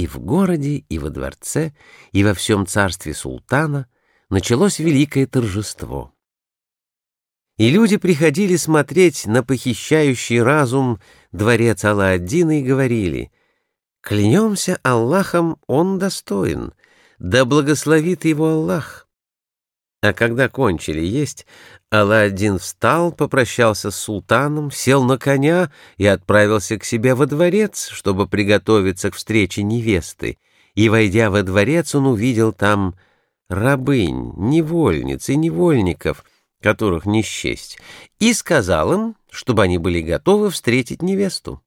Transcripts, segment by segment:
и в городе, и во дворце, и во всем царстве султана началось великое торжество. И люди приходили смотреть на похищающий разум дворец Алла-Аддина и говорили, «Клянемся Аллахом, он достоин, да благословит его Аллах». А когда кончили есть, Алладин встал, попрощался с султаном, сел на коня и отправился к себе во дворец, чтобы приготовиться к встрече невесты. И, войдя во дворец, он увидел там рабынь, невольниц и невольников, которых не счесть, и сказал им, чтобы они были готовы встретить невесту.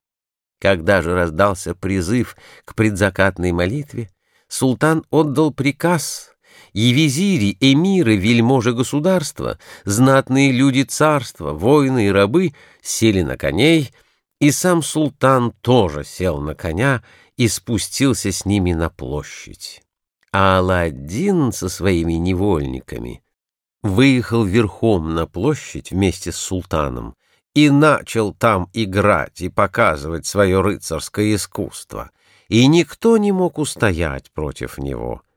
Когда же раздался призыв к предзакатной молитве, султан отдал приказ и визири, эмиры, вельможи государства, знатные люди царства, воины и рабы сели на коней, и сам султан тоже сел на коня и спустился с ними на площадь. А Аладдин со своими невольниками выехал верхом на площадь вместе с султаном и начал там играть и показывать свое рыцарское искусство, и никто не мог устоять против него —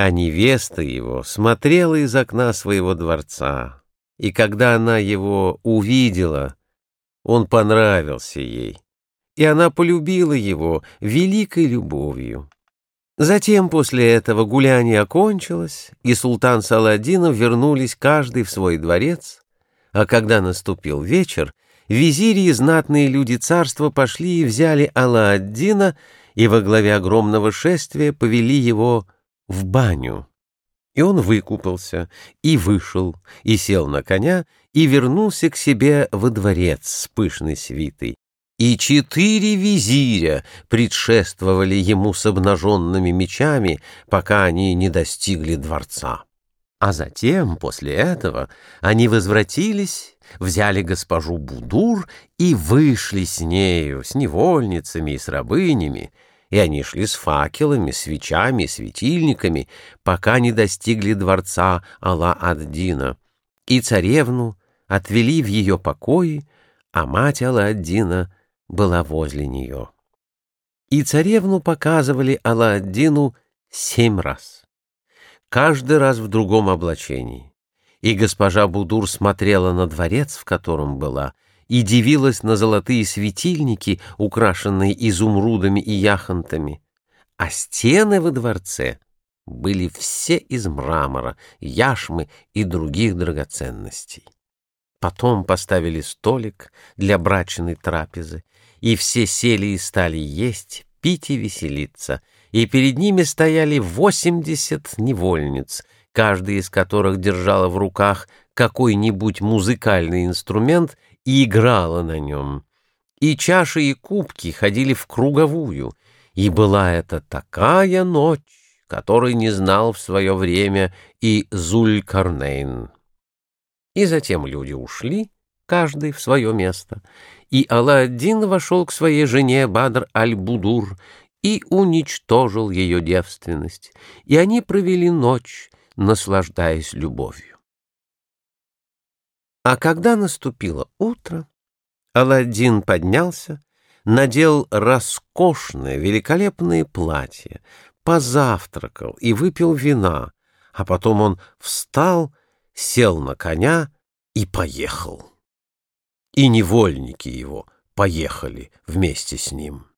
а невеста его смотрела из окна своего дворца, и когда она его увидела, он понравился ей, и она полюбила его великой любовью. Затем после этого гуляние окончилось, и султан с вернулись каждый в свой дворец, а когда наступил вечер, визири и знатные люди царства пошли и взяли Алла-Аддина и во главе огромного шествия повели его в баню. И он выкупался, и вышел, и сел на коня, и вернулся к себе во дворец с пышной свитой. И четыре визиря предшествовали ему с обнаженными мечами, пока они не достигли дворца. А затем, после этого, они возвратились, взяли госпожу Будур и вышли с нею, с невольницами и с рабынями, и они шли с факелами, свечами, светильниками, пока не достигли дворца Алла-ад-Дина, и царевну отвели в ее покои, а мать Алла-ад-Дина была возле нее. И царевну показывали Алла-ад-Дину семь раз, каждый раз в другом облачении. И госпожа Будур смотрела на дворец, в котором была, и дивилась на золотые светильники, украшенные изумрудами и яхонтами, а стены во дворце были все из мрамора, яшмы и других драгоценностей. Потом поставили столик для брачной трапезы, и все сели и стали есть, пить и веселиться, и перед ними стояли восемьдесят невольниц, каждая из которых держала в руках какой-нибудь музыкальный инструмент и играла на нем. И чаши и кубки ходили в круговую, и была это такая ночь, которой не знал в свое время и Зуль-Карнейн. И затем люди ушли, каждый в свое место, и Алладдин вошел к своей жене Бадр аль-Будур и уничтожил ее девственность, и они провели ночь, наслаждаясь любовью. А когда наступило утро, Аладдин поднялся, надел роскошное, великолепное платье, позавтракал и выпил вина, а потом он встал, сел на коня и поехал. И невольники его поехали вместе с ним.